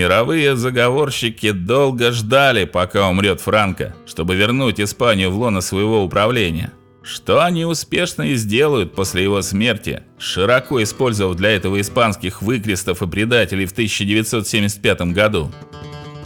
Мировые заговорщики долго ждали, пока умрет Франко, чтобы вернуть Испанию в лоно своего управления. Что они успешно и сделают после его смерти, широко использовав для этого испанских выкрестов и предателей в 1975 году.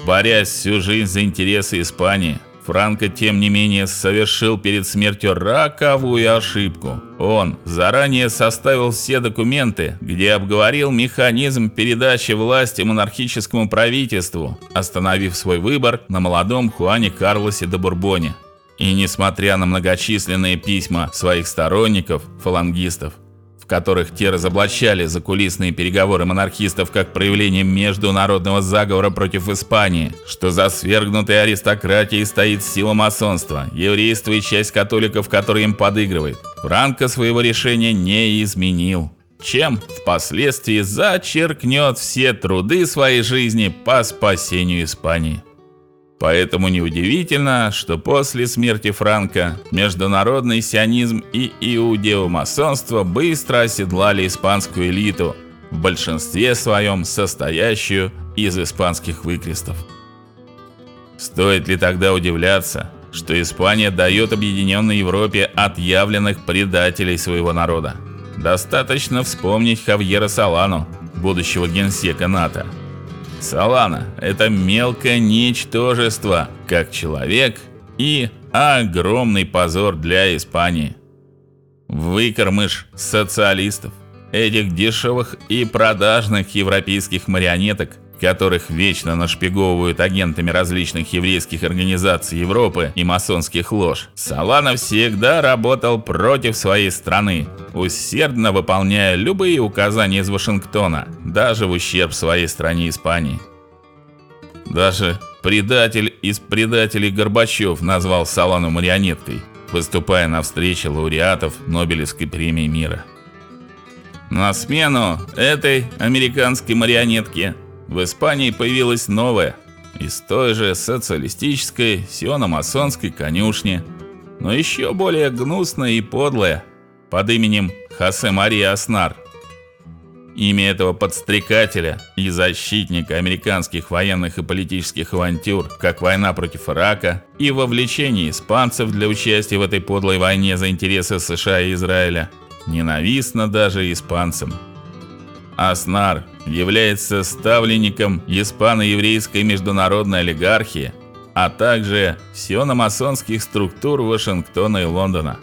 Борясь всю жизнь за интересы Испании, Франко, тем не менее, совершил перед смертью роковую ошибку. Он заранее составил все документы, где обговорил механизм передачи власти монархическому правительству, остановив свой выбор на молодом Хуане Карлосе де Бурбоне. И несмотря на многочисленные письма своих сторонников, фалангистов, в которых те разоблачали закулисные переговоры монархистов как проявление международного заговора против Испании, что за свергнутой аристократией стоит сила масонства, еврейство и часть католиков, которые им подыгрывает. Франко своего решения не изменил, чем впоследствии зачеркнет все труды своей жизни по спасению Испании. Поэтому неудивительно, что после смерти Франка международный сионизм и иудеомасонство быстро оседлали испанскую элиту, в большинстве своем состоящую из испанских выкрестов. Стоит ли тогда удивляться, что Испания дает объединенной Европе отъявленных предателей своего народа? Достаточно вспомнить Хавьера Салану, будущего генсека НАТО. Салана это мелкое ничтожество, как человек, и огромный позор для Испании. Выкормыш социалистов, этих дешевых и продажных европейских марионеток, которых вечно нашпиговывают агентами различных еврейских организаций Европы и масонских лож. Салана всегда работал против своей страны, усердно выполняя любые указания из Вашингтона, даже в ущерб своей стране Испании. Даже предатель из предателей Горбачев назвал Салану марионеткой, выступая на встрече лауреатов Нобелевской премии мира. На смену этой американской марионетке в Испании появилась новая, из той же социалистической сиономасонской конюшни, но еще более гнусная и подлая, под именем Хосе Мария Аснар. Имя этого подстрекателя и защитника американских военных и политических авантюр, как война против Ирака и вовлечение испанцев для участия в этой подлой войне за интересы США и Израиля, ненавистно даже испанцам. Аснар является ставленником испано-еврейской международной олигархии, а также сиономасонских структур Вашингтона и Лондона.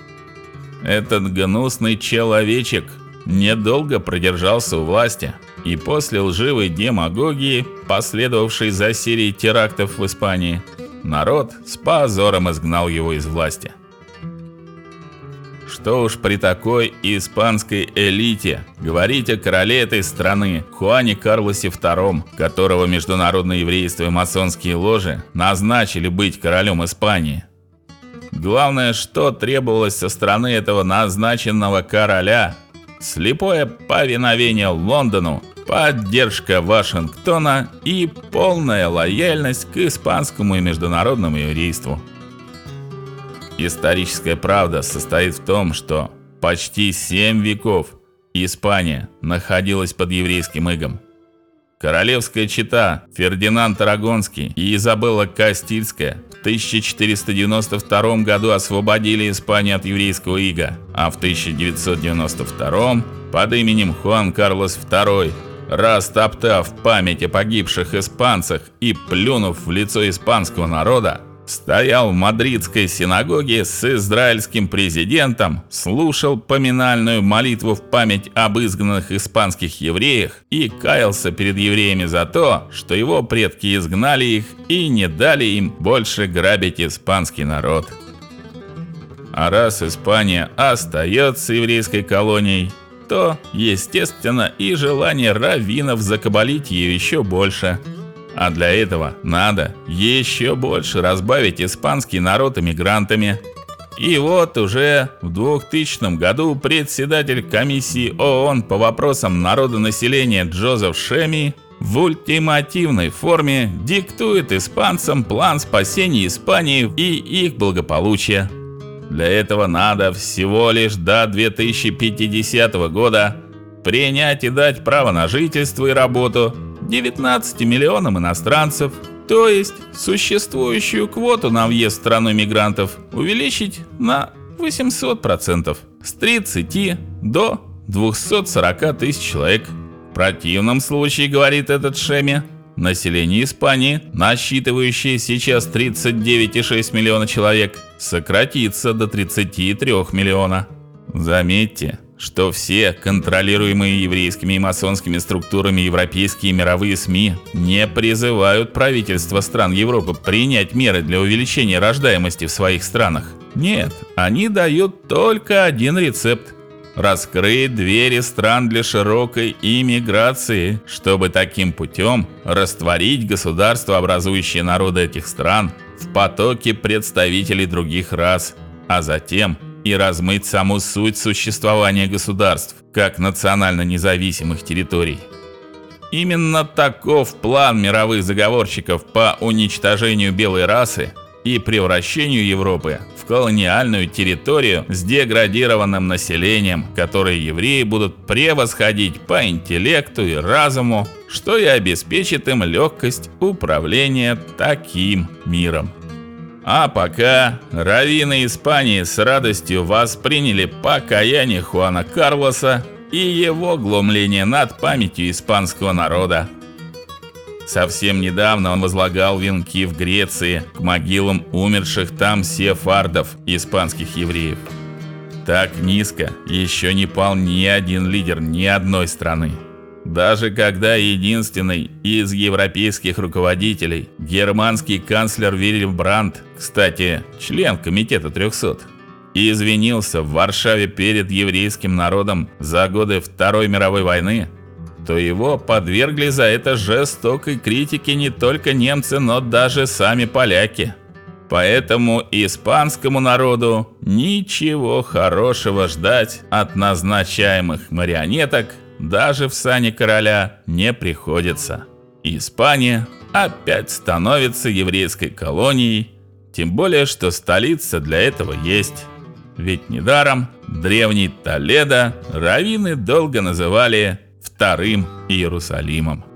Этот гнусный человечек недолго продержался у власти, и после лживой демагогии, последовавшей за серией терактов в Испании, народ с позором изгнал его из власти. Что уж при такой испанской элите говорить о короле этой страны, Хуане Карлосе II, которого международное еврейство и масонские ложи назначили быть королем Испании. Главное, что требовалось со стороны этого назначенного короля слепое повиновение Лондону, поддержка Вашингтона и полная лояльность к испанскому и международному еврейству. Историческая правда состоит в том, что почти 7 веков Испания находилась под еврейским игом. Королевская чета Фердинанд Арагонский и Изабелла Кастильская в 1492 году освободили Испанию от еврейского ига, а в 1992 под именем Хуан Карлос II, растоптав память о погибших испанцах и плюнув в лицо испанского народа, стоял в мадридской синагоге с израильским президентом, слушал поминальную молитву в память об изгнанных испанских евреях и каялся перед евреями за то, что его предки изгнали их и не дали им больше грабить испанский народ. А раз Испания остается еврейской колонией, то, естественно, и желание раввинов закабалить ее еще больше – а для этого надо еще больше разбавить испанский народ иммигрантами. И вот уже в 2000 году председатель комиссии ООН по вопросам народонаселения Джозеф Шеми в ультимативной форме диктует испанцам план спасения Испании и их благополучия. Для этого надо всего лишь до 2050 года принять и дать право на жительство и работу 19 миллионам иностранцев, то есть существующую квоту на въезд в страну мигрантов увеличить на 800%, с 30 до 240 тысяч человек. В противном случае, говорит этот Шеми, население Испании, насчитывающее сейчас 39,6 миллиона человек, сократится до 33 миллиона. Заметьте, что все контролируемые еврейскими и масонскими структурами европейские мировые СМИ не призывают правительства стран Европы принять меры для увеличения рождаемости в своих странах. Нет, они дают только один рецепт раскрыть двери стран для широкой иммиграции, чтобы таким путем растворить государства, образующие народы этих стран, в потоке представителей других рас, а затем и размыть саму суть существования государств, как национально независимых территорий. Именно таков план мировых заговорщиков по уничтожению белой расы и превращению Европы в колониальную территорию с деградированным населением, которое евреи будут превосходить по интеллекту и разуму, что и обеспечит им легкость управления таким миром. А пока раввины Испании с радостью восприняли покаяние Хуана Карлоса и его глумление над памятью испанского народа. Совсем недавно он возлагал венки в Греции к могилам умерших там сефардов, испанских евреев. Так низко еще не пал ни один лидер ни одной страны. Даже когда единственный из европейских руководителей, германский канцлер Вильям Брандт, кстати, член комитета 300, извинился в Варшаве перед еврейским народом за годы Второй мировой войны, то его подвергли за это жестокой критике не только немцы, но даже сами поляки. Поэтому испанскому народу ничего хорошего ждать от назначаемых марионеток даже в сане короля не приходится. Испания опять становится еврейской колонией, тем более что столица для этого есть. Ведь недаром древний Толедо раввины долго называли вторым Иерусалимом.